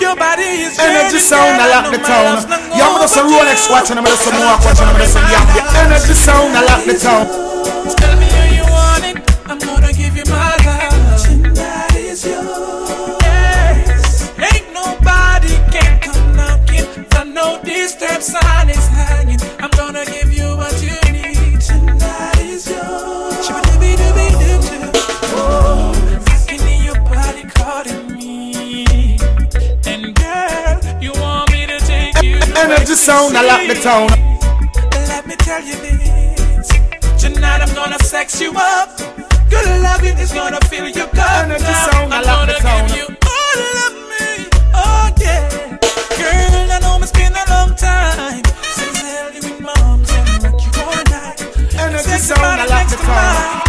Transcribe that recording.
Your body is Energy sound, I lock the town. love's not Yo, I'm some overdue. Rolex watching, I'm some more watching, I'm some yeah. yeah. Energy sound, I lock the town. Energy sound, I lock the town. Let me tell you this. Tonight I'm gonna sex you up. Good loving is gonna fill your cup. Energy sound, I gonna the sound. give you all of me. Oh yeah. Girl, I know it's been a long time since I held you in my arms and rock you all night. Energy sound, I lock the to town.